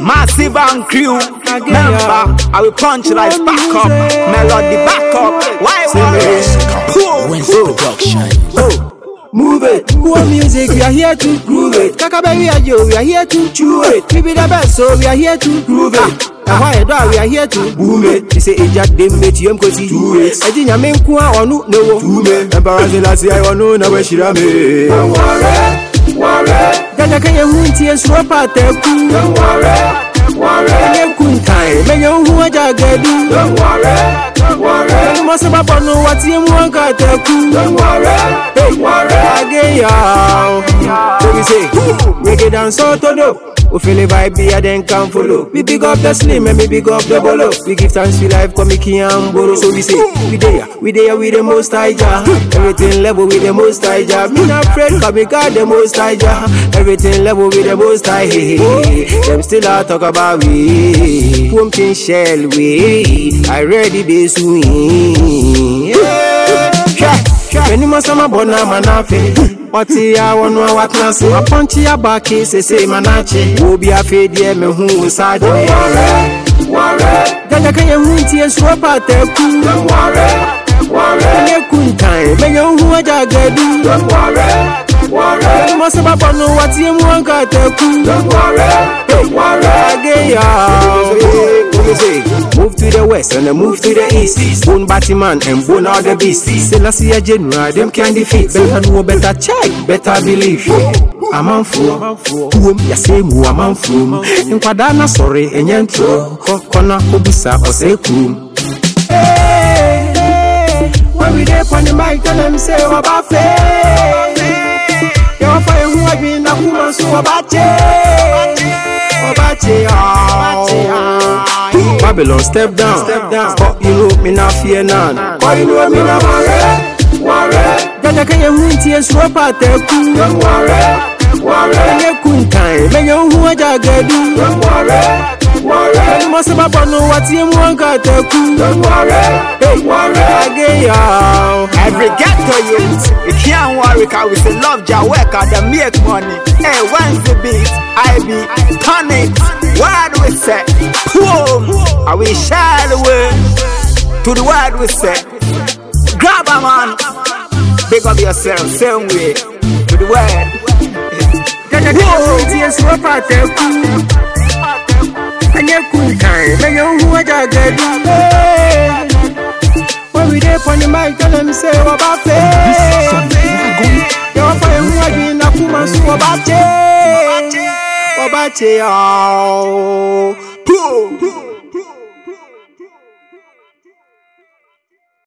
Massive and crew. Member, I will punch like back up. Melody back up. Why worry? Wednesday production. Move it. Poor music, we are here to groove it. Kakaberry and Joe, we are here to chew it. We be the best, so we are here to groove it. Ah. Why do we are here to boom it? They say Eja dem bet yem kosi do it. Eji nyame nko a onu no wo. Boom it. Embarrassing last year I onu na we shira me. Don't worry, worry. Dada kan ye hu ntie nsuo pa taku. Don't worry, worry. Nye kuntan, menye hu aja gadu. Don't worry, worry. Ẹni mọ sábà bọ̀ nù wá tí mú wọn kà tẹ̀kú. Don't worry, hey, worry. Agé yà ó. Baby say, reggae dance all todo. We feel the vibe, yeah, then can follow. We big up the slim and we big up the bolo. We give thanks for life, come Mickey and Boro. So we say, we there, we there we the most high jah. Everything level with the most high jah. Me not afraid, cause we got the most high jah. Everything level with the most high. Them still a talk about we. Pumping shell we. I ready this swing. Yeah. Many must have born a manafe. Ọtí àwọn ọ̀nà wa tán sí. Apọ́nchí abáké ṣẹṣẹ manache. Wo bí a fẹ́ díẹ̀ mi hu ṣáájú. Wọ́rẹ́ wọ́rẹ́. Jẹ́jẹ́ kẹ́yẹ̀ hu ti esu ọ̀pá tẹ̀kú. Wọ́rẹ́ wọ́rẹ́. Ẹyẹ kuntan, mẹ́yẹ̀ hu ọjà gẹ̀dú. Wọ́rẹ́ wọ́rẹ́. Many must have born a wa tí mu ọ̀nkà tẹ̀kú. Wọ́rẹ́ wọ́rẹ́. Agéyà. Move to the west and then move to the east. Bone Batman and bone all the beasts. Selassie a general, them can defeat. Better know, better check, better believe. amanfoɔ kuom yɛsɛ mu amanfoɔ mu nkwadaa na sɔre ɛnyɛ ntoro kɔkɔna kɔbisa ɔsɛ kurom When we dey on the mic, tell them say ọba fẹ́. Yọ̀wọ́ fọ ehu ẹ̀gbin na kú mọ̀ sún ọba jẹ́. Ọba jẹ́ ọ̀. Babylon step down, step down. Kọ inú mi fi ẹ̀ náà. Kọ inú mi náà wọ̀rẹ́, wọ̀rẹ́. Jẹ́jẹ́ kẹ́yẹ̀ hu ti esu ọ̀pá tẹ̀kú. Wọ̀rẹ́, wọ̀rẹ́. Ẹyẹ kuntan, mẹ́yẹ̀ hu ọjà gẹ̀dú. Wọ̀rẹ́, wọ̀rẹ́. Ẹni mọ̀ sábà bọ̀ nù wá tí mú ọ̀nkà tẹ̀kú. Wọ̀rẹ́, wọ̀rẹ́. Agéyà. Every ghetto youth, you can't worry, cause we still love work and they make money. Hey, when's the beat? I be turn it. Word we say, boom, I will share the way to the word we say. Grab a man, big up yourself, same way to the word. Jẹ́jẹ́ kẹ́yẹ̀ hu ti esu ọ̀pá tẹ̀kú. Ẹyẹ kuntan, mẹ́yẹ̀ hu ọjà gẹ̀dú. When we dey on the mic, tell them say ọba fẹ́. Yọ̀wọ́ fọ ehu ẹ̀gbin na kú mọ̀ sún ọba jẹ́. Ọba jẹ́ ọ̀.